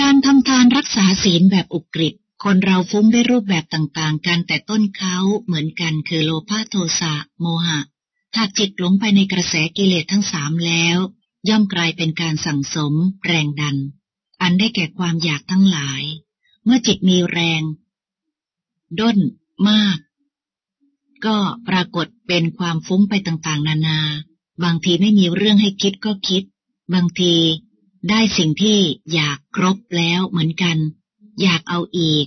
การทำทานรักษาศีลแบบอุกฤษคนเราฟุ้งได้รูปแบบต่างๆ กันแต่ต้นเขาเหมือนกันคือโลภะโทสะโมหะ ถ้าจิตหลงไปในกระแสกิเลสทั้งสามแล้ว ย่อมกลายเป็นการสั่งสม แรงดัน อันได้แก่ความอยากทั้งหลาย เมื่อจิตมีแรง ด้น มาก ก็ปรากฏเป็นความฟุ้งไปต่างๆ นานา บางทีไม่มีเรื่องให้คิดก็คิด บางทีได้สิ่งที่อยากครบแล้วเหมือนกัน อยากเอาอีก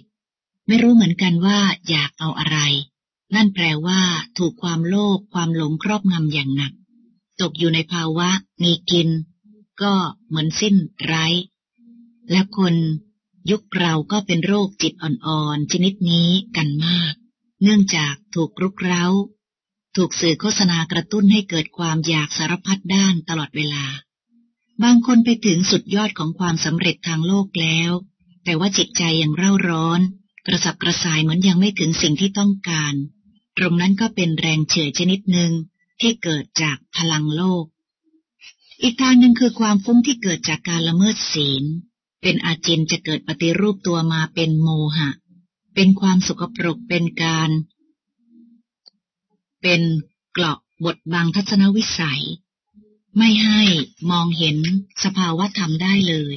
ไม่รู้เหมือนกันว่าอยากเอาอะไร นั่นแปลว่า ถูกความโลภความหลงครอบงำอย่างหนัก ตกอยู่ในภาวะมีกิน ก็เหมือนสิ้นไร้ และคนยุคเราก็เป็นโรคจิตอ่อนๆ ชนิดนี้กันมาก เนื่องจากถูกรุกเร้า ถูกสื่อโฆษณากระตุ้นให้เกิดความอยากสารพัดด้านตลอดเวลา บางคนไปถึงสุดยอดของความสำเร็จทางโลกแล้ว แต่ว่าจิตใจยังเร่าร้อน กระสับกระส่ายเหมือนยังไม่ถึงสิ่งที่ต้องการ ตรงนั้นก็เป็นแรงเฉื่อยชนิดหนึ่งที่เกิดจากพลังโลก อีกทางหนึ่งคือความฟุ้งที่เกิดจากการละเมิดศีล เป็นอาจินจะเกิดปฏิรูปตัวมาเป็นโมหะ เป็นความสุขปรกเป็นการ เป็นเกราะบทบังทัศนวิสัย ไม่ให้มองเห็นสภาวะธรรมได้เลย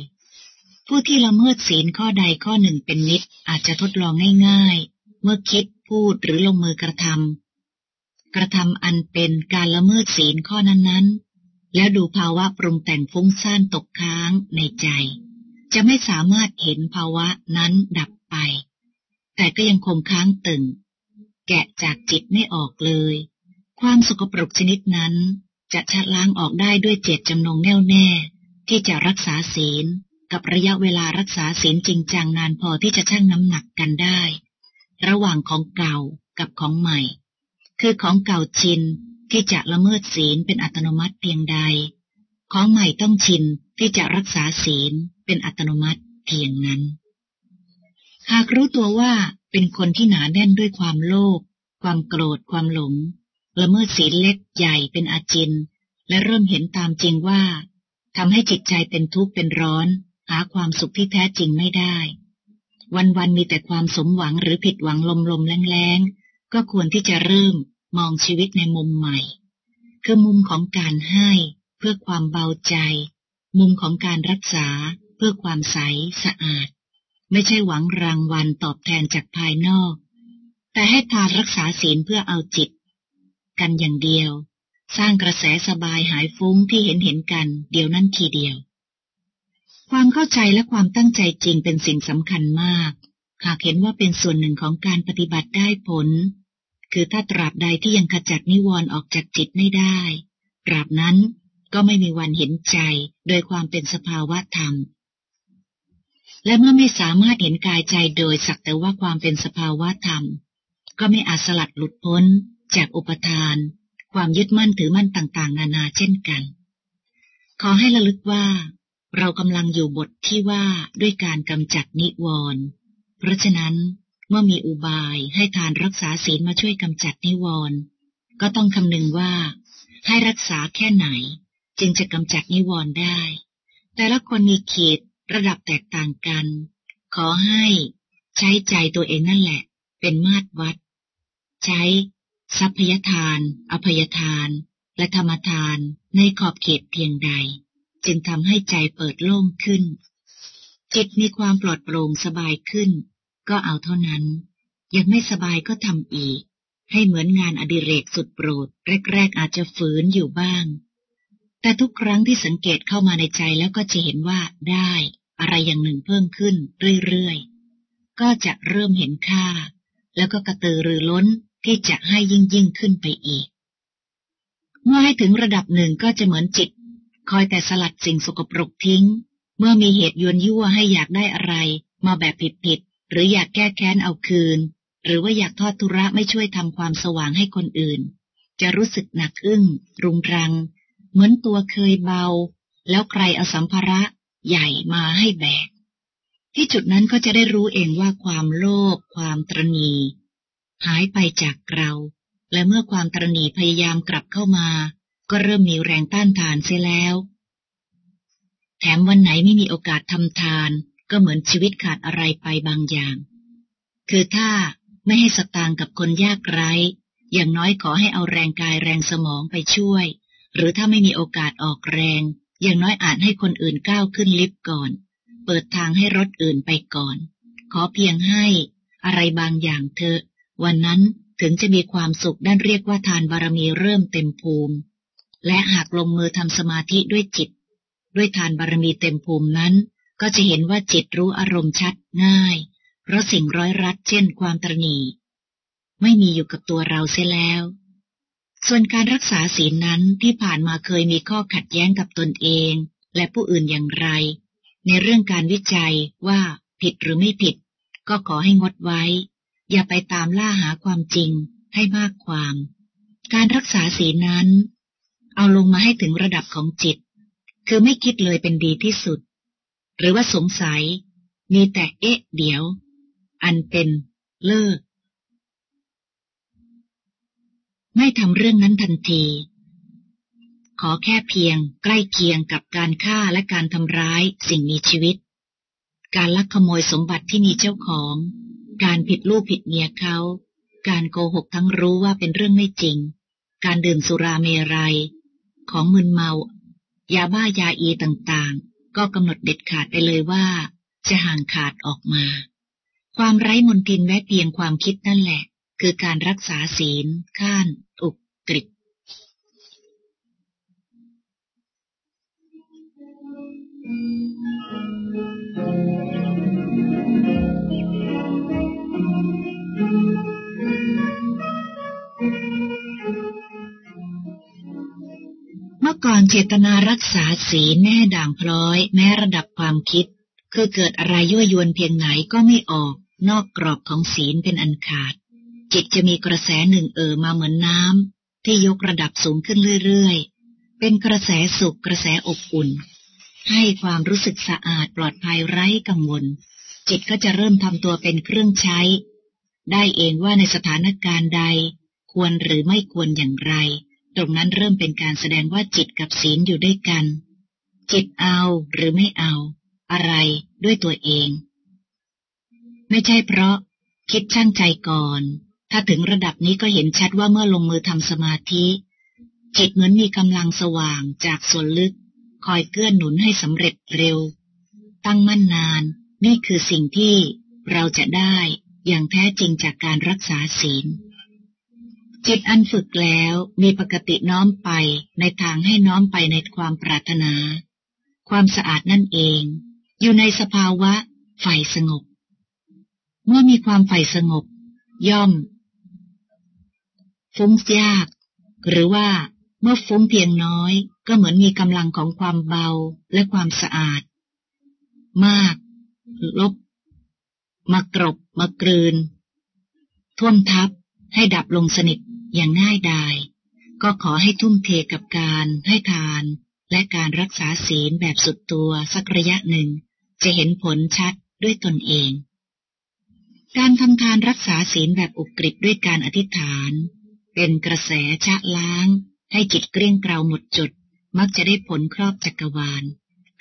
ผู้ที่ละเมิดศีลข้อใดข้อหนึ่งเป็นนิดอาจจะทดลองง่ายๆ เมื่อคิดพูดหรือลงมือกระทำกระทำอันเป็นการละเมิดศีลข้อนั้นๆ แล้วดูภาวะปรุงแต่งฟุ้งซ่านตกค้างในใจ จะไม่สามารถเห็นภาวะนั้นดับไป แต่ก็ยังคงค้างตึง แกะจากจิตไม่ออกเลย ความสกปรกชนิดนั้น จะชัดล้างออกได้ด้วยเจตจำนงแน่วแน่ ที่จะรักษาศีล กับระยะเวลารักษาศีลจริงจังนานพอที่จะชั่งน้ำหนักกันได้ ระหว่างของเก่ากับของใหม่ คือของเก่าชินที่จะละเมิดศีลเป็นอัตโนมัติเพียงใด ของใหม่ต้องชินที่จะรักษาศีลเป็นอัตโนมัติเพียงนั้น หากรู้ตัวว่าเป็นคนที่หนาแน่นด้วยความโลภความโกรธความหลง ละเมิดศีลเล็กใหญ่เป็นอาจิน และเริ่มเห็นตามจริงว่าทำให้จิตใจเป็นทุกข์เป็นร้อน หาความสุขที่แท้จริงไม่ได้ วันๆมีแต่ความสมหวังหรือผิดหวังลมๆแรงๆ ก็ควรที่จะเริ่มมองชีวิตในมุมใหม่ คือมุมของการให้เพื่อความเบาใจ มุมของการรักษาเพื่อความใสสะอาด ไม่ใช่หวังรางวัลตอบแทนจากภายนอก แต่ให้ทานรักษาศีลเพื่อเอาจิต กันอย่างเดียว สร้างกระแสสบายหายฟุ้งที่เห็นเห็นกันเดียวนั้นทีเดียว ความเข้าใจและความตั้งใจจริงเป็นสิ่งสำคัญมาก หากเห็นว่าเป็นส่วนหนึ่งของการปฏิบัติได้ผล คือถ้าตราบใดที่ยังขจัดนิวรณ์ออกจากจิตไม่ได้ ตราบนั้นก็ไม่มีวันเห็นใจโดยความเป็นสภาวะธรรม และเมื่อไม่สามารถเห็นกายใจโดยสักแต่ว่าความเป็นสภาวะธรรม ก็ไม่อาจสลัดหลุดพ้น จากอุปทาน ความยึดมั่นถือมั่นต่างๆ นานาเช่นกัน ขอให้ระลึกว่า เรากำลังอยู่บทที่ว่าด้วยการกำจัดนิวรณ์เพราะฉะนั้นเมื่อมีอุบายให้ทานรักษาศีลมาช่วยกำจัดนิวรณ์ก็ต้องคำนึงว่า ให้รักษาแค่ไหน จึงจะกำจัดนิวรณ์ได้ แต่ละคนมีขีดระดับแตกต่างกัน ขอให้ใช้ใจตัวเองนั่นแหละ เป็นมาตรวัด ใช้ ทรัพยทาน อภัยทาน และธรรมทานในขอบเขตเพียงใด จึงทำให้ใจเปิดโล่งขึ้น จิตมีความปลอดโปร่งสบายขึ้น ก็เอาเท่านั้น ยังไม่สบายก็ทำอีก ให้เหมือนงานอดิเรกสุดโปรด แรก ๆ อาจจะฝืนอยู่บ้าง แต่ทุกครั้งที่สังเกตเข้ามาในใจแล้วก็จะเห็นว่าได้ อะไรอย่างหนึ่งเพิ่มขึ้นเรื่อยๆก็จะเริ่มเห็นค่า แล้วก็กระตือรือร้น ที่จะให้ยิ่งยิ่งขึ้นไปอีก เมื่อให้ถึงระดับหนึ่งก็จะเหมือนจิต คอยแต่สลัดสิ่งสกปรกทิ้ง เมื่อมีเหตุยวนยั่วให้อยากได้อะไร มาแบบผิดๆหรืออยากแก้แค้นเอาคืน หรือว่าอยากทอดทุระไม่ช่วยทำความสว่างให้คนอื่น จะรู้สึกหนักอึ้ง รุงรัง เหมือนตัวเคยเบา แล้วใครเอาสัมภาระใหญ่มาให้แบกที่จุดนั้นก็จะได้รู้เองว่าความโลภความตรณี หายไปจากเรา และเมื่อความตรณีพยายามกลับเข้ามา ก็เริ่มมีแรงต้านทานเสียแล้ว แถมวันไหนไม่มีโอกาสทำทาน ก็เหมือนชีวิตขาดอะไรไปบางอย่าง คือถ้าไม่ให้สตางกับคนยากไร้ อย่างน้อยขอให้เอาแรงกายแรงสมองไปช่วย หรือถ้าไม่มีโอกาสออกแรง อย่างน้อยอาจให้คนอื่นก้าวขึ้นลิฟต์ก่อน เปิดทางให้รถอื่นไปก่อน ขอเพียงให้อะไรบางอย่างเถอ วันนั้นถึงจะมีความสุขด้านเรียกว่าทานบารมีเริ่มเต็มภูมิ และหากลงมือทำสมาธิด้วยจิต ด้วยทานบารมีเต็มภูมินั้น ก็จะเห็นว่าจิตรู้อารมณ์ชัดง่าย เพราะสิ่งร้อยรัดเช่นความตรณีไม่มีอยู่กับตัวเราเสียแล้ว ส่วนการรักษาศีลนั้นที่ผ่านมาเคยมีข้อขัดแย้งกับตนเอง และผู้อื่นอย่างไร ในเรื่องการวิจัยว่าผิดหรือไม่ผิด ก็ขอให้งดไว้ อย่าไปตามล่าหาความจริงให้มากความ การรักษาศีนั้น เอาลงมาให้ถึงระดับของจิต คือไม่คิดเลยเป็นดีที่สุด หรือว่าสงสัย มีแต่เอ๊ะเดี๋ยว อันเป็นเลิก ไม่ทำเรื่องนั้นทันที ขอแค่เพียงใกล้เคียงกับการฆ่าและการทำร้ายสิ่งมีชีวิต การลักขโมยสมบัติที่มีเจ้าของ การผิดลูกผิดเมียเขา การโกหกทั้งรู้ว่าเป็นเรื่องไม่จริง การดื่มสุราเมรัย ของมึนเมา ยาบ้ายาอีต่างๆ ก็กำหนดเด็ดขาดไปเลยว่า จะห่างขาดออกมา ความไร้มนทินแม้เพียงความคิดนั่นแหละ คือการรักษาศีล ข้าน อุก ก่อนเจตนารักษาศีลแม่ด่างพร้อย แม้ระดับความคิด คือเกิดอะไรยั่วยวนเพียงไหนก็ไม่ออก นอกกรอบของศีลเป็นอันขาด จิตจะมีกระแสหนึ่งเอ่อมาเหมือนน้ำที่ยกระดับสูงขึ้นเรื่อยๆ เป็นกระแสสุขกระแสอบอุ่น ให้ความรู้สึกสะอาดปลอดภัยไร้กังวล จิตก็จะเริ่มทำตัวเป็นเครื่องใช้ ได้เองว่าในสถานการณ์ใด ควรหรือไม่ควรอย่างไร ตรงนั้นเริ่มเป็นการแสดงว่าจิตกับศีลอยู่ด้วยกัน จิตเอาหรือไม่เอา อะไรด้วยตัวเอง ไม่ใช่เพราะ คิดช่างใจก่อน ถ้าถึงระดับนี้ก็เห็นชัดว่าเมื่อลงมือทำสมาธิ จิตเหมือนมีกำลังสว่างจากส่วนลึก คอยเกื้อนหนุนให้สำเร็จเร็ว ตั้งมั่นนาน นี่คือสิ่งที่เราจะได้อย่างแท้จริงจากการรักษาศีล จิตอันฝึกแล้วมีปกติน้อมไปในทางให้น้อมไปในความปรารถนา ความสะอาดนั่นเอง อยู่ในสภาวะไฟสงบ เมื่อมีความไฟสงบ ย่อม ฟุ้งยาก หรือว่าเมื่อฟุ้งเพียงน้อย ก็เหมือนมีกำลังของความเบาและความสะอาด มาก ลบ มากรบ มากลืน ท่วมทับให้ดับลงสนิท อย่างง่ายดาย ก็ขอให้ทุ่มเทกับการให้ทาน และการรักษาศีลแบบสุดตัวสักระยะหนึ่ง จะเห็นผลชัดด้วยตนเอง การทำทานรักษาศีลแบบอุกฤษด้วยการอธิษฐาน เป็นกระแสชะล้าง ให้จิตเกลี้ยงเกลาหมดจด มักจะได้ผลครอบจักรวาล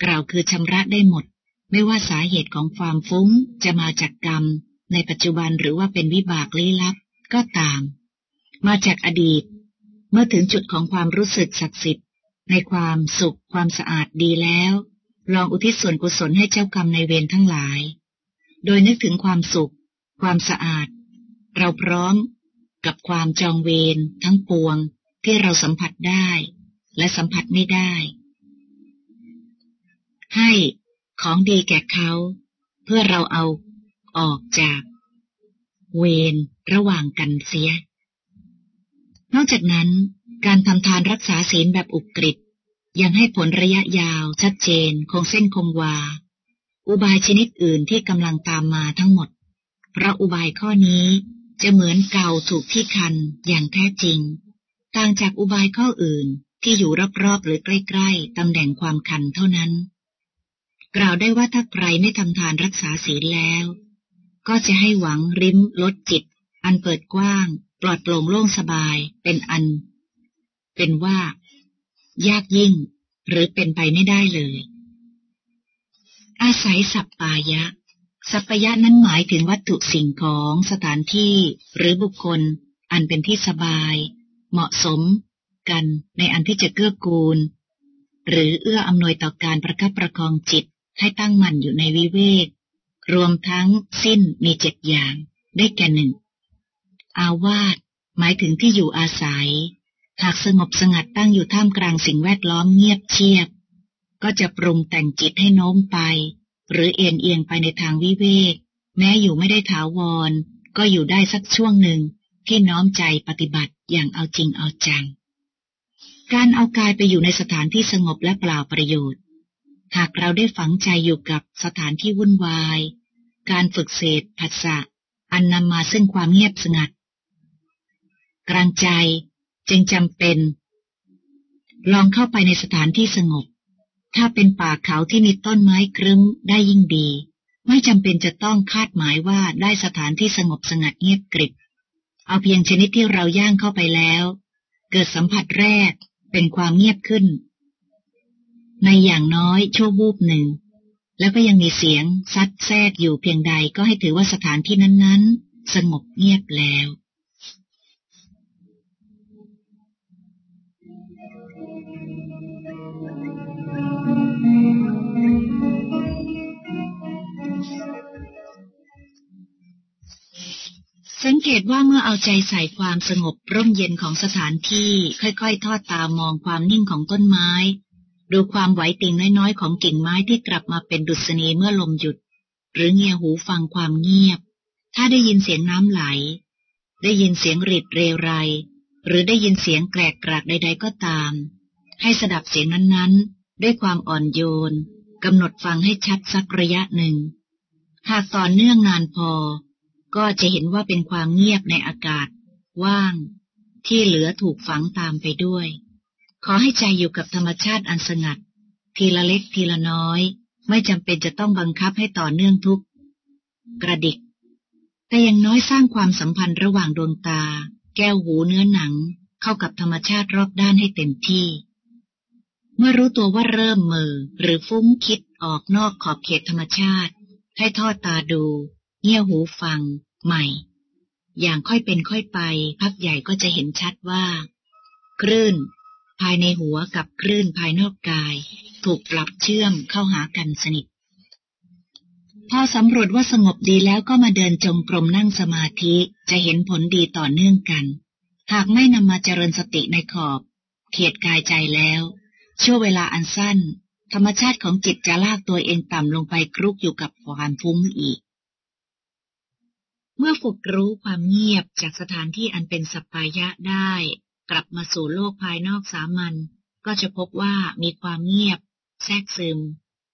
กล่าวคือชำระได้หมด ไม่ว่าสาเหตุของความฟุ้งจะมาจากกรรม ในปัจจุบันหรือว่าเป็นวิบากลี้ลับก็ตาม มาจากอดีต เมื่อถึงจุดของความรู้สึกศักดิ์สิทธิ์ ในความสุขความสะอาดดีแล้ว ลองอุทิศส่วนกุศลให้เจ้ากรรมในเวรทั้งหลาย โดยนึกถึงความสุข ความสะอาด เราพร้อมกับความจองเวรทั้งปวงที่เราสัมผัสได้ และสัมผัสไม่ได้ ให้ของดีแก่เขาเพื่อเราเอาออกจาก เวรระหว่างกันเสีย นอกจากนั้น การทำทานรักษาศีลแบบอุกฤษยังให้ผลระยะยาว ชัดเจน คงเส้นคงวา อุบายชนิดอื่นที่กำลังตามมาทั้งหมด เพราะอุบายข้อนี้จะเหมือนเก่าถูกที่คันอย่างแท้จริง ต่างจากอุบายข้ออื่นที่อยู่รอบๆหรือใกล้ๆตำแหน่งความคันเท่านั้น กล่าวได้ว่าถ้าใครไม่ทำทานรักษาศีลแล้ว ก็จะให้หวังริมลดจิต อันเปิดกว้าง ปลอดโปร่งโล่งสบายเป็นอัน เป็นว่า ยากยิ่ง หรือเป็นไปไม่ได้เลย อาศัยสัปปายะ สัปปายะนั้นหมายถึงวัตถุสิ่งของสถานที่หรือบุคคล อันเป็นที่สบาย เหมาะสม กันในอันที่จะเกื้อกูล หรือเอื้ออำนวยต่อการประคับประคองจิตให้ตั้งมั่นอยู่ในวิเวก รวมทั้งสิ้นมีเจ็ดอย่าง ได้แก่หนึ่ง อาวาสหมายถึงที่อยู่อาศัย หากสงบสงัดตั้งอยู่ท่ามกลางสิ่งแวดล้อมเงียบเชียบ ก็จะปรุงแต่งจิตให้โน้มไป หรือเอียงเอียงไปในทางวิเวก แม้อยู่ไม่ได้ถาวร ก็อยู่ได้สักช่วงหนึ่งที่น้อมใจปฏิบัติอย่างเอาจริงเอาจัง การเอากายไปอยู่ในสถานที่สงบและเปล่าประโยชน์ หากเราได้ฝังใจอยู่กับสถานที่วุ่นวาย การฝึกเศษผัสสะอันนำมาซึ่งความเงียบสงัด กลางใจจึงจำเป็น ลองเข้าไปในสถานที่สงบ ถ้าเป็นป่าเขาที่มีต้นไม้ครึ้มได้ยิ่งดี ไม่จำเป็นจะต้องคาดหมายว่าได้สถานที่สงบสงัดเงียบกริบ เอาเพียงชนิดที่เราย่างเข้าไปแล้ว เกิดสัมผัสแรกเป็นความเงียบขึ้น ในอย่างน้อยชั่ววูบหนึ่ง แล้วก็ยังมีเสียงซัดแทรกอยู่เพียงใดก็ให้ถือว่าสถานที่นั้นๆ สงบเงียบแล้ว สังเกตว่าเมื่อเอาใจใส่ความสงบร่มเย็นของสถานที่ค่อยๆ ทอดตามองความนิ่งของต้นไม้ ดูความไหวติ่งน้อยๆ ของกิ่งไม้ที่กลับมาเป็นดุษณีเมื่อลมหยุด หรือเงียหูฟังความเงียบ ถ้าได้ยินเสียงน้ำไหล ได้ยินเสียงริดเรไร หรือได้ยินเสียงแกรกกรากใด ๆ ก็ตาม ให้สดับเสียงนั้นๆ ด้วยความอ่อนโยนกำหนดฟังให้ชัดสักระยะหนึ่ง หากต่อเนื่องนานพอ ก็จะเห็นว่าเป็นความเงียบในอากาศ ว่าง ที่เหลือถูกฝังตามไปด้วย ขอให้ใจอยู่กับธรรมชาติอันสงัด ทีละเล็กทีละน้อย ไม่จำเป็นจะต้องบังคับให้ต่อเนื่องทุก กระดิก แต่ยังน้อยสร้างความสัมพันธ์ระหว่างดวงตา แก้วหูเนื้อหนัง เข้ากับธรรมชาติรอบด้านให้เต็มที่ เมื่อรู้ตัวว่าเริ่มมือหรือฟุ้งคิดออกนอกขอบเขตธรรมชาติ ให้ทอดตาดูเงี่ยหูฟัง ใหม่ อย่างค่อยเป็นค่อยไป พักใหญ่ก็จะเห็นชัดว่า คลื่น ภายในหัวกับคลื่นภายนอกกาย ถูกปรับเชื่อมเข้าหากันสนิท พอสำรวจว่าสงบดีแล้วก็มาเดินจงกรมนั่งสมาธิจะเห็นผลดีต่อเนื่องกัน หากไม่นำมาเจริญสติในขอบ เขียดกายใจแล้วช่วงเวลาอันสั้น ธรรมชาติของจิตจะลากตัวเองต่ำลงไปคลุกอยู่กับความฟุ้งอีก เมื่อฝึกรู้ความเงียบจากสถานที่อันเป็นสัปปายะได้ กลับมาสู่โลกภายนอกสามัญก็จะพบว่ามีความเงียบ แทรกซึม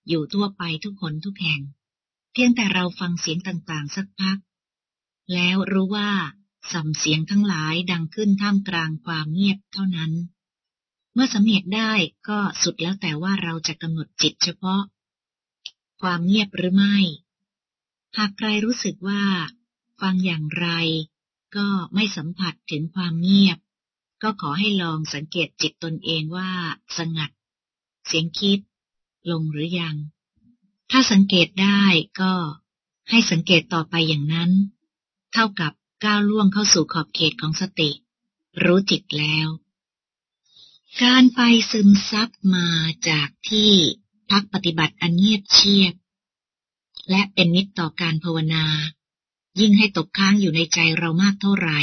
อยู่ทั่วไปทุกคนทุกแห่ง เพียงแต่เราฟังเสียงต่างๆสักพัก แล้วรู้ว่าสัมเสียงทั้งหลายดังขึ้นท่ามกลางความเงียบเท่านั้น เมื่อสำเนียกได้ก็สุดแล้วแต่ว่าเราจะกำหนดจิตเฉพาะ ความเงียบหรือไม่ หากใครรู้สึกว่า ฟังอย่างไร ก็ไม่สัมผัสถึงความเงียบ ก็ขอให้ลองสังเกตจิตตนเองว่าสงัด เสียงคิด ลงหรือยัง ถ้าสังเกตได้ก็ให้สังเกตต่อไปอย่างนั้น เท่ากับก้าวล่วงเข้าสู่ขอบเขตของสติ รู้จิตแล้ว การไปซึมซับมาจากที่พักปฏิบัติอันเงียบเชียบ และเป็นนิดต่อการภาวนา ยิ่งให้ตกค้างอยู่ในใจเรามากเท่าไหร่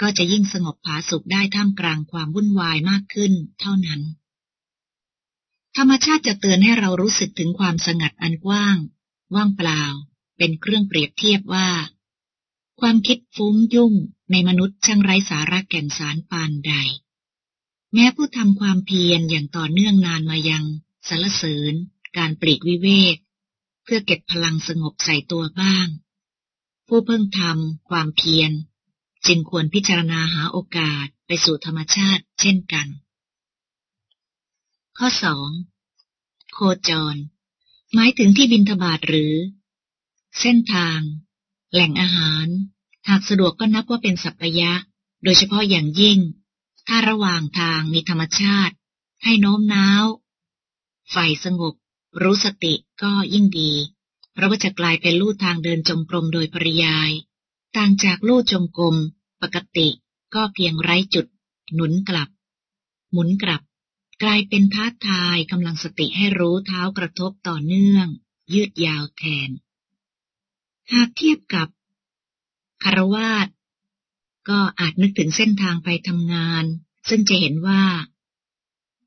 ก็จะยิ่งสงบผาสุขได้ท่ามกลางความวุ่นวายมากขึ้นเท่านั้น ธรรมชาติจะเตือนให้เรารู้สึกถึงความสงัดอันกว้าง ว่างเปล่า เป็นเครื่องเปรียบเทียบว่า ความคิดฟุ้งยุ่งในมนุษย์ช่างไร้สาระแก่นสารปานใด แม้ผู้ทำความเพียรอย่างต่อเนื่องนานมายังสารเสริญ การปลีกวิเวก เพื่อเก็บพลังสงบใส่ตัวบ้าง ผู้เพิ่งทำความเพียรจึงควรพิจารณาหาโอกาสไปสู่ธรรมชาติเช่นกัน ข้อสองโคจร หมายถึงที่บินทบาทหรือ เส้นทาง แหล่งอาหาร หากสะดวกก็นับว่าเป็นสัพยะ โดยเฉพาะอย่างยิ่ง ถ้าระหว่างทางมีธรรมชาติ ให้โน้มน้าว ฝ่ายสงบ รู้สติก็ยิ่งดี เพราะว่าจะกลายเป็นลู่ทางเดินจงกรมโดยปริยาย ต่างจากลู่จงกรมปกติก็เพียงไร้จุด หนุนกลับ หมุนกลับ กลายเป็นท้าทายกำลังสติให้รู้เท้ากระทบต่อเนื่อง ยืดยาวแทน หากเทียบกับคารวาสก็อาจนึกถึงเส้นทางไปทำงาน ซึ่งจะเห็นว่า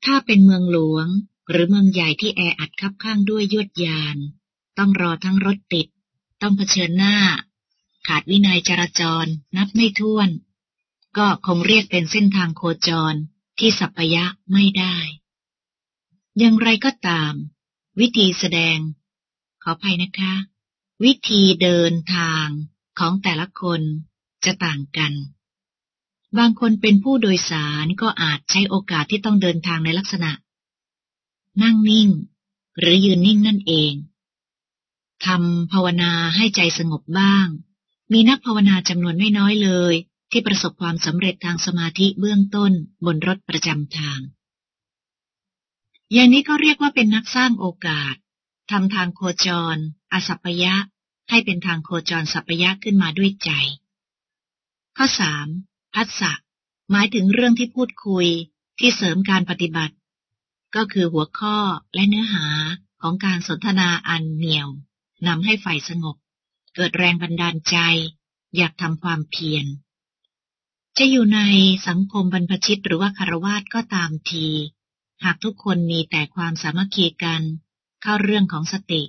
ถ้าเป็นเมืองหลวงหรือเมืองใหญ่ที่แออัดคับข้างด้วยยวดยาน ต้องรอทั้งรถติด ต้องเผชิญหน้า ขาดวินัยจราจร นับไม่ถ้วน ก็คงเรียกเป็นเส้นทางโคจรที่สัพยะไม่ได้ อย่างไรก็ตาม วิธีแสดง ขออภัยนะคะ วิธีเดินทางของแต่ละคนจะต่างกัน บางคนเป็นผู้โดยสารก็อาจใช้โอกาสที่ต้องเดินทางในลักษณะ นั่งนิ่ง หรือยืนนิ่งนั่นเอง ทำภาวนาให้ใจสงบบ้าง มีนักภาวนาจำนวนไม่น้อยเลย ที่ประสบความสำเร็จทางสมาธิเบื้องต้นบนรถประจำทาง อย่างนี้ก็เรียกว่าเป็นนักสร้างโอกาสทำทางโคจร อสัพยะ ให้เป็นทางโคจรสัพยะขึ้นมาด้วยใจ ข้อสามพัสสะหมายถึงเรื่องที่พูดคุยที่เสริมการปฏิบัติ ก็คือหัวข้อและเนื้อหาของการสนทนาอันเหนียว นำให้ฝ่ายสงบ เกิดแรงบันดาลใจ อยากทำความเพียร จะอยู่ในสังคมบรรพชิตหรือว่าคารวาสก็ตามที หากทุกคนมีแต่ความสามัคคีกัน เข้าเรื่องของสติ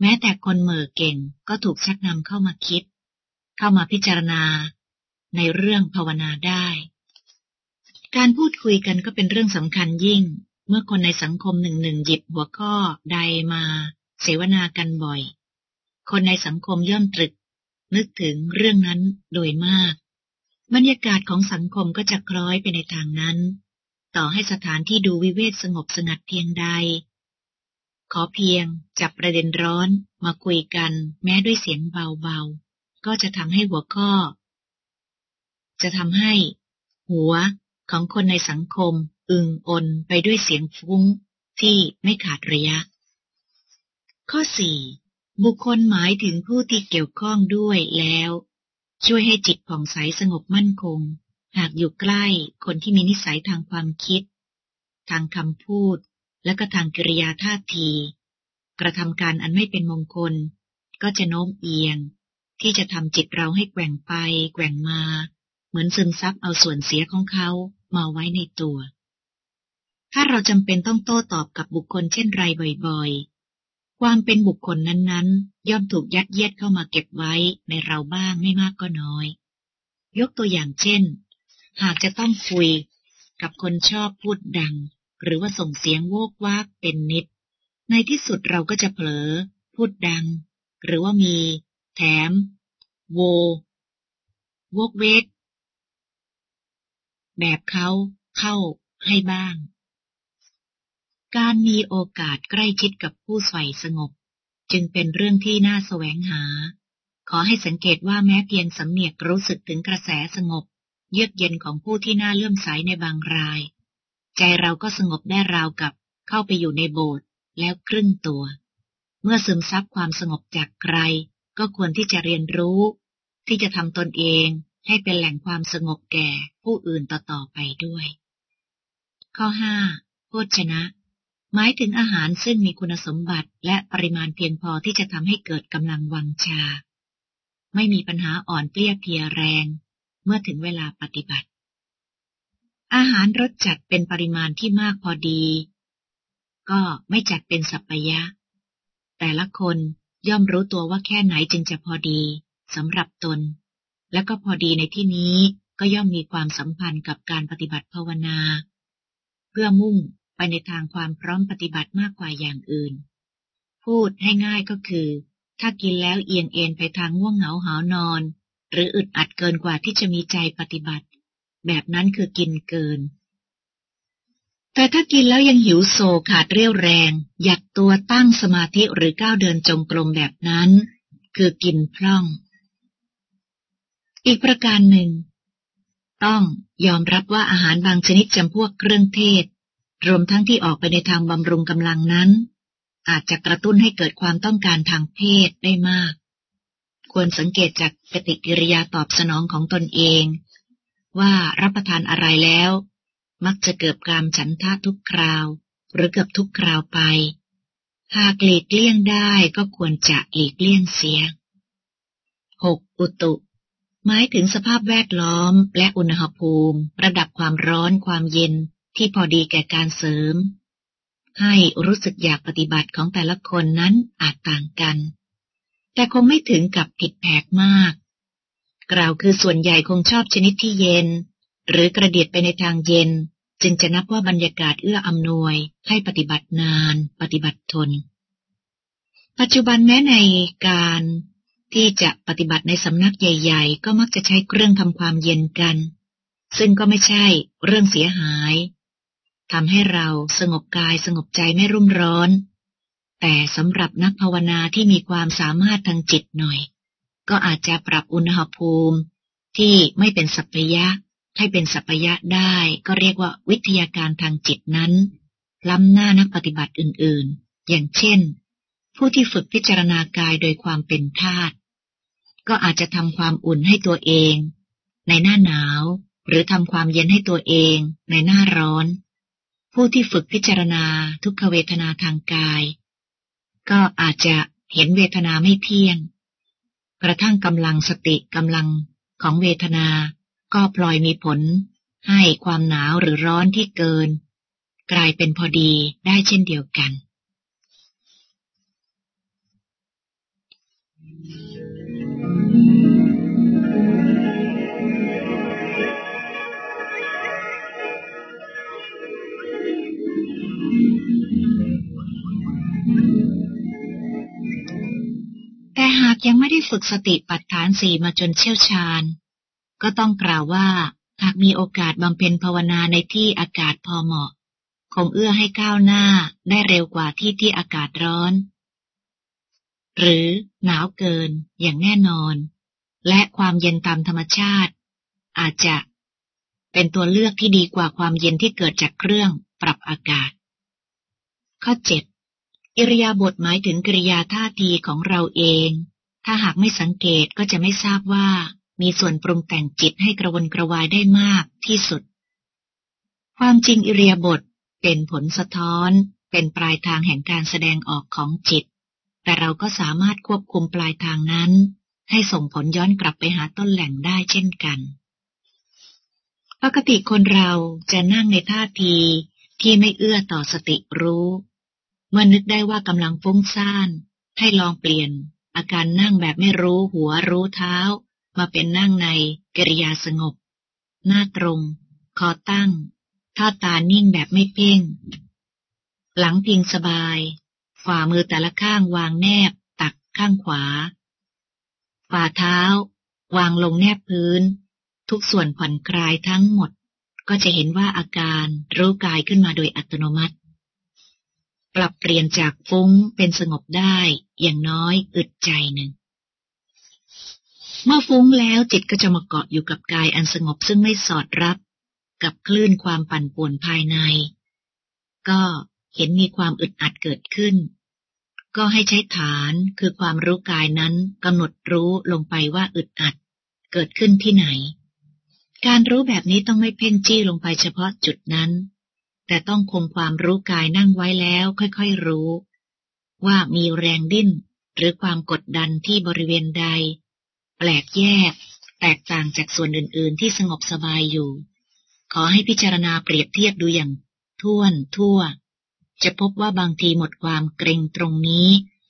แม้แต่คนเหม่อเก่งก็ถูกชักนำเข้ามาคิด เข้ามาพิจารณา ในเรื่องภาวนาได้ การพูดคุยกันก็เป็นเรื่องสำคัญยิ่งเมื่อคนในสังคมหนึ่งหนึ่งหยิบหัวข้อใดมา เสวนากันบ่อย คนในสังคมย่อมตรึก นึกถึงเรื่องนั้นโดยมาก บรรยากาศของสังคมก็จะคล้อยไปในทางนั้น ต่อให้สถานที่ดูวิเวกสงบสงัดเพียงใด ขอเพียงจับประเด็นร้อนมาคุยกันแม้ด้วยเสียงเบาๆ ก็จะทำให้หัวข้อ จะทำให้ หัวของคนในสังคม อึงอนไปด้วยเสียงฟุ้งที่ไม่ขาดระยะ ข้อสี่บุคคลหมายถึงผู้ที่เกี่ยวข้องด้วยแล้ว ช่วยให้จิตผ่องใสสงบมั่นคง หากอยู่ใกล้คนที่มีนิสัยทางความคิด ทางคำพูด และก็ทางกิริยาท่าที กระทำการอันไม่เป็นมงคล ก็จะโน้มเอียง ที่จะทำจิตเราให้แกว่งไป แกว่งมา เหมือนซึมซับเอาส่วนเสียของเขามาไว้ในตัว ถ้าเราจำเป็นต้องโต้ตอบกับบุคคลเช่นไรบ่อยๆ ความเป็นบุคคลนั้นๆ ย่อมถูกยัดเยียดเข้ามาเก็บไว้ในเราบ้างไม่มากก็น้อย ยกตัวอย่างเช่น หากจะต้องคุยกับคนชอบพูดดัง หรือว่าส่งเสียงโวกวากเป็นนิด ในที่สุดเราก็จะเผลอ พูดดัง หรือว่ามี แถม โวโวกเวกแบบเขาเข้าให้บ้าง การมีโอกาสใกล้ชิดกับผู้ใส่สงบ จึงเป็นเรื่องที่น่าแสวงหา ขอให้สังเกตว่าแม้เพียงสำเนียกรู้สึกถึงกระแสสงบ เยือกเย็นของผู้ที่น่าเลื่อมใสในบางราย ใจเราก็สงบได้ราวกับเข้าไปอยู่ในโบสถ์แล้วครึ่งตัว เมื่อซึมซับความสงบจากใคร ก็ควรที่จะเรียนรู้ ที่จะทำตนเองให้เป็นแหล่งความสงบแก่ผู้อื่นต่อๆไปด้วย ข้อห้าโภชนะ หมายถึงอาหารซึ่งมีคุณสมบัติและปริมาณเพียงพอที่จะทำให้เกิดกำลังวังชา ไม่มีปัญหาอ่อนเปรี้ยเพียแรง เมื่อถึงเวลาปฏิบัติ อาหารรสจัดเป็นปริมาณที่มากพอดี ก็ไม่จัดเป็นสัพยะ แต่ละคนย่อมรู้ตัวว่าแค่ไหนจึงจะพอดีสำหรับตน และก็พอดีในที่นี้ก็ย่อมมีความสัมพันธ์กับการปฏิบัติภาวนา เพื่อมุ่ง ไปในทางความพร้อมปฏิบัติมากกว่าอย่างอื่น พูดให้ง่ายก็คือ ถ้ากินแล้วเอียงเอ็นไปทางง่วงเหงาหานอน หรืออึดอัดเกินกว่าที่จะมีใจปฏิบัติ แบบนั้นคือกินเกิน แต่ถ้ากินแล้วยังหิวโซขาดเรี่ยวแรงหยัดตัวตั้งสมาธิหรือก้าวเดินจงกรมแบบนั้น คือกินพร่อง อีกประการหนึ่งต้องยอมรับว่าอาหารบางชนิดจำพวกเครื่องเทศ รวมทั้งที่ออกไปในทางบำรุงกำลังนั้น อาจจะกระตุ้นให้เกิดความต้องการทางเพศได้มาก ควรสังเกตจากปฏิกิริยาตอบสนองของตนเอง ว่ารับประทานอะไรแล้ว มักจะเกิดการฉันทะทุกคราว หรือเกือบทุกคราวไป หากหลีกเลี่ยงได้ก็ควรจะหลีกเลี่ยงเสีย 6. อุตุ หมายถึงสภาพแวดล้อมและอุณหภูมิ ระดับความร้อนความเย็น ที่พอดีแก่การเสริม ให้รู้สึกอยากปฏิบัติของแต่ละคนนั้นอาจต่างกัน แต่คงไม่ถึงกับผิดแผกมาก กล่าวคือส่วนใหญ่คงชอบชนิดที่เย็น หรือกระเดียดไปในทางเย็น จึงจะนับว่าบรรยากาศเอื้ออำนวยให้ปฏิบัตินาน ปฏิบัติทน ปัจจุบันแม้ในการที่จะปฏิบัติในสำนักใหญ่ ๆ ก็มักจะใช้เครื่องทำความเย็นกัน ซึ่งก็ไม่ใช่เรื่องเสียหาย ทำให้เราสงบกายสงบใจไม่รุ่มร้อน แต่สำหรับนักภาวนาที่มีความสามารถทางจิตหน่อย ก็อาจจะปรับอุณหภูมิ ที่ไม่เป็นสัพยะ ให้เป็นสัพยะได้ ก็เรียกว่าวิทยาการทางจิตนั้นล้ำหน้านักปฏิบัติอื่นๆ อย่างเช่น ผู้ที่ฝึกพิจารณากายโดยความเป็นธาตุก็อาจจะทำความอุ่นให้ตัวเอง ในหน้าหนาว หรือทำความเย็นให้ตัวเอง ในหน้าร้อน ผู้ที่ฝึกพิจารณาทุกขเวทนาทางกาย ก็อาจจะเห็นเวทนาไม่เที่ยง กระทั่งกำลังสติกำลังของเวทนาก็พลอยมีผล ให้ความหนาวหรือร้อนที่เกิน กลายเป็นพอดีได้เช่นเดียวกัน ยังไม่ได้ฝึกสติปัฏฐานสี่มาจนเชี่ยวชาญ ก็ต้องกล่าวว่า หากมีโอกาสบำเพ็ญภาวนาในที่อากาศพอเหมาะ คงเอื้อให้ก้าวหน้าได้เร็วกว่าที่ที่อากาศร้อน หรือหนาวเกินอย่างแน่นอน และความเย็นตามธรรมชาติ อาจจะเป็นตัวเลือกที่ดีกว่าความเย็นที่เกิดจากเครื่องปรับอากาศ ข้อเจ็ดอิริยาบถหมายถึงกริยาท่าทีของเราเอง ถ้าหากไม่สังเกตก็จะไม่ทราบว่า มีส่วนปรุงแต่งจิตให้กระวนกระวายได้มากที่สุด ความจริงอิเรียบทเป็นผลสะท้อน เป็นปลายทางแห่งการแสดงออกของจิต แต่เราก็สามารถควบคุมปลายทางนั้น ให้ส่งผลย้อนกลับไปหาต้นแหล่งได้เช่นกัน ปกติคนเราจะนั่งในท่าทีที่ไม่เอื้อต่อสติรู้ เมื่อนึกได้ว่ากำลังฟุ้งซ่าน ให้ลองเปลี่ยน อาการนั่งแบบไม่รู้หัวรู้เท้า มาเป็นนั่งในกิริยาสงบ หน้าตรง คอตั้ง ท่าตานิ่งแบบไม่เพ่ง หลังพิงสบาย ฝ่ามือแต่ละข้างวางแนบ ตักข้างขวา ฝ่าเท้า วางลงแนบพื้น ทุกส่วนผ่อนคลายทั้งหมด ก็จะเห็นว่าอาการรู้กายขึ้นมาโดยอัตโนมัติ ปรับเปลี่ยนจากฟุ้งเป็นสงบได้ อย่างน้อยอึดใจหนึ่ง เมื่อฟุ้งแล้วจิตก็จะมาเกาะอยู่กับกายอันสงบซึ่งไม่สอดรับ กับคลื่นความปั่นป่วนภายใน ก็เห็นมีความอึดอัดเกิดขึ้น ก็ให้ใช้ฐานคือความรู้กายนั้นกำหนดรู้ลงไปว่าอึดอัด เกิดขึ้นที่ไหน การรู้แบบนี้ต้องไม่เพ่งจี้ลงไปเฉพาะจุดนั้น แต่ต้องคงความรู้กายนั่งไว้แล้วค่อยๆรู้ ว่ามีแรงดิ้นหรือความกดดันที่บริเวณใด แปลกแยก แตกต่างจากส่วนอื่น ๆ ที่สงบสบายอยู่ ขอให้พิจารณาเปรียบเทียบดูอย่างท่วนทั่ว จะพบว่าบางทีหมดความเกรงตรงนี้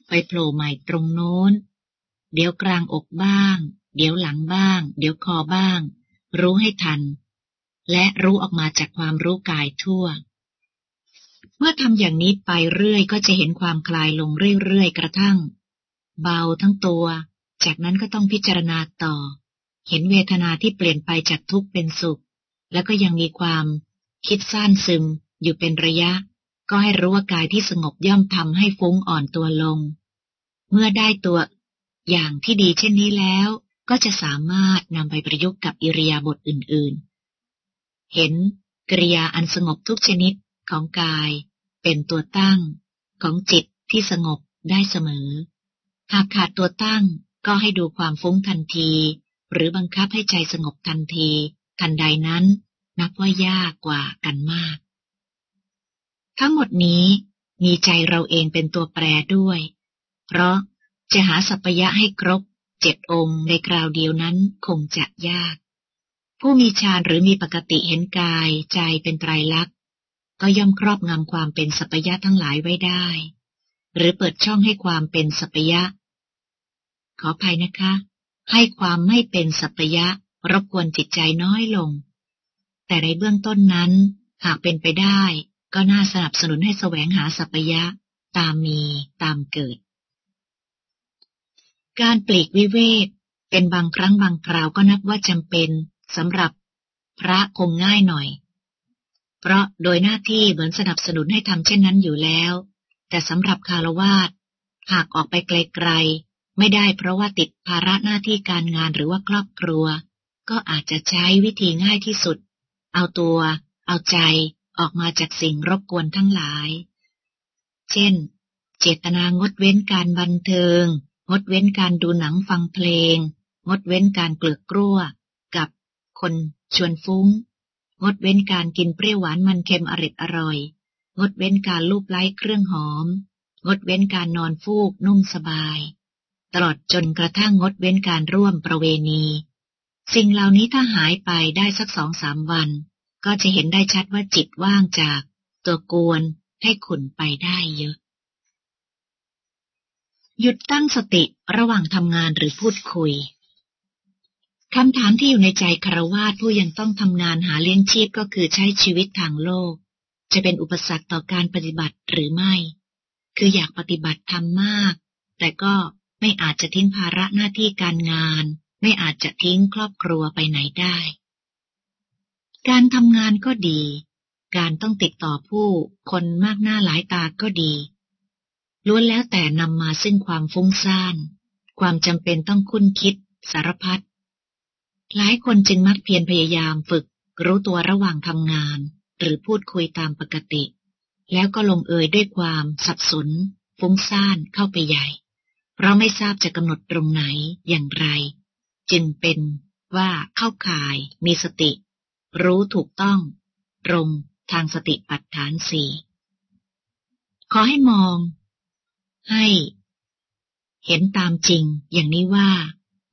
ไปโผล่ใหม่ตรงโน้น เดี๋ยวกลางอกบ้าง เดี๋ยวหลังบ้าง เดี๋ยวคอบ้าง รู้ให้ทัน และรู้ออกมาจากความรู้กายทั่ว เมื่อทำอย่างนี้ไปเรื่อยก็จะเห็นความคลายลงเรื่อยๆกระทั่ง เบาทั้งตัว จากนั้นก็ต้องพิจารณาต่อ เห็นเวทนาที่เปลี่ยนไปจากทุกข์เป็นสุข แล้วก็ยังมีความคิดสั้นซึมอยู่เป็นระยะ ก็ให้รู้ว่ากายที่สงบย่อมทำให้ฟุ้งอ่อนตัวลง เมื่อได้ตัว อย่างที่ดีเช่นนี้แล้ว ก็จะสามารถนำไปประยุกต์กับอิริยาบถอื่นๆ เห็นกริยาอันสงบทุกชนิดของกาย เป็นตัวตั้งของจิตที่สงบได้เสมอ หากขาดตัวตั้งก็ให้ดูความฟุ้งทันที หรือบังคับให้ใจสงบทันที ทันใดนั้น นับว่ายากกว่ากันมาก ทั้งหมดนี้มีใจเราเองเป็นตัวแปรด้วย เพราะจะหาสัพยะให้ครบเจ็ดองค์ในคราวเดียวนั้นคงจะยาก ผู้มีฌานหรือมีปกติเห็นกายใจเป็นไตรลักษณ์ ก็ย่อมครอบงำความเป็นสัพยะทั้งหลายไว้ได้ หรือเปิดช่องให้ความเป็นสัพยะ ขออภัยนะคะ ให้ความไม่เป็นสัพยะรบกวนจิตใจน้อยลง แต่ในเบื้องต้นนั้น หากเป็นไปได้ ก็น่าสนับสนุนให้แสวงหาสัพยะ ตามมีตามเกิด การปลีกวิเวกเป็นบางครั้งบางคราวก็นับว่าจำเป็นสำหรับพระคงง่ายหน่อย เพราะโดยหน้าที่เหมือนสนับสนุนให้ทำเช่นนั้นอยู่แล้ว แต่สำหรับคารวาสหากออกไปไกลๆ ไม่ได้เพราะว่าติดภาระหน้าที่การงานหรือว่าครอบครัว ก็อาจจะใช้วิธีง่ายที่สุด เอาตัว เอาใจออกมาจากสิ่งรบกวนทั้งหลาย เช่น เจตนางดเว้นการบันเทิง งดเว้นการดูหนังฟังเพลง งดเว้นการเกลือกกลั้ว กับคนชวนฟุ้ง งดเว้นการกินเปรี้ยวหวานมันเค็มอริดอร่อย งดเว้นการลูบไล้เครื่องหอม งดเว้นการนอนฟูกนุ่มสบาย ตลอดจนกระทั่งงดเว้นการร่วมประเวณี สิ่งเหล่านี้ถ้าหายไปได้สักสองสามวัน ก็จะเห็นได้ชัดว่าจิตว่างจากตัวกวนให้ขุนไปได้เยอะ หยุดตั้งสติระหว่างทำงานหรือพูดคุย คำถามที่อยู่ในใจคารวาสผู้ยังต้องทำงานหาเลี้ยงชีพก็คือใช้ชีวิตทางโลก จะเป็นอุปสรรคต่อการปฏิบัติหรือไม่ คืออยากปฏิบัติทำมาก แต่ก็ไม่อาจจะทิ้งภาระหน้าที่การงาน ไม่อาจจะทิ้งครอบครัวไปไหนได้ การทำงานก็ดี การต้องติดต่อผู้คนมากหน้าหลายตาก็ดีล้วนแล้วแต่นำมาซึ่งความฟุ้งซ่าน ความจำเป็นต้องคุ้นคิด สารพัด หลายคนจึงมักเพียรพยายามฝึก รู้ตัวระหว่างทำงาน หรือพูดคุยตามปกติ แล้วก็ลงเอยด้วยความสับสน ฟุ้งซ่านเข้าไปใหญ่ เพราะไม่ทราบจะกำหนดตรงไหนอย่างไร จึงเป็นว่าเข้าข่ายมีสติ รู้ถูกต้อง ตรงทางสติปัฏฐานสี่ขอให้มอง ให้ เห็นตามจริงอย่างนี้ว่า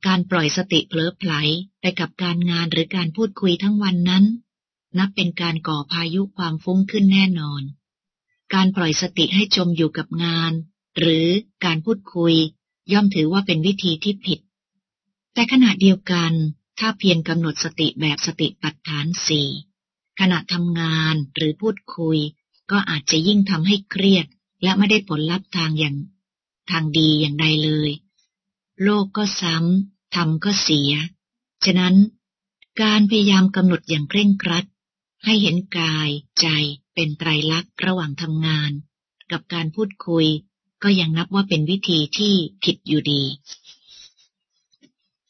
การปล่อยสติเผลอไผลไปกับการงานหรือการพูดคุยทั้งวันนั้น นับเป็นการก่อพายุความฟุ้งขึ้นแน่นอน การปล่อยสติให้จมอยู่กับงาน หรือการพูดคุย ย่อมถือว่าเป็นวิธีที่ผิด แต่ขณะเดียวกัน ถ้าเพียรกำหนดสติแบบสติปัฏฐานสี่ขณะทำงานหรือพูดคุย ก็อาจจะยิ่งทำให้เครียด และไม่ได้ผลลัพธ์ทางอย่าง ทางดีอย่างใดเลย โลกก็ซ้ำ ทำก็เสีย ฉะนั้น การพยายามกำหนดอย่างเคร่งครัด ให้เห็นกายใจเป็นไตรลักษณ์ระหว่างทำงาน กับการพูดคุย ก็ยังนับว่าเป็นวิธีที่ผิดอยู่ดี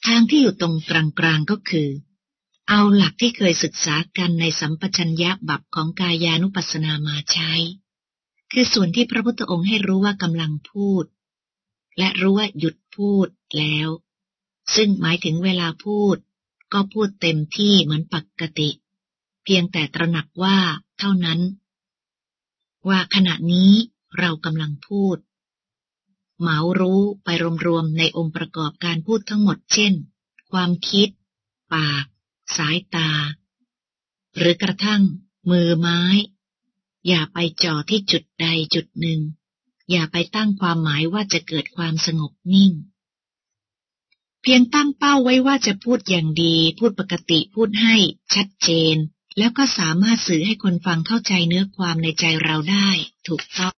ทางที่อยู่ตรงกลางๆก็คือ เอาหลักที่เคยศึกษากันในสัมปชัญญะบับของกายานุปัสสนามาใช้ คือส่วนที่พระพุทธองค์ให้รู้ว่ากำลังพูด และรู้ว่าหยุดพูดแล้ว ซึ่งหมายถึงเวลาพูด ก็พูดเต็มที่เหมือนปกติ เพียงแต่ตระหนักว่าเท่านั้น ว่าขณะนี้เรากำลังพูด เหมารู้ไปรวมๆในองค์ประกอบการพูดทั้งหมดเช่น ความคิด ปาก สายตา หรือกระทั่ง มือไม้ อย่าไปจ่อที่จุดใดจุดหนึ่ง อย่าไปตั้งความหมายว่าจะเกิดความสงบนิ่ง เพียงตั้งเป้าไว้ว่าจะพูดอย่างดี พูดปกติพูดให้ชัดเจน แล้วก็สามารถสื่อให้คนฟังเข้าใจเนื้อความในใจเราได้ ถูกต้อง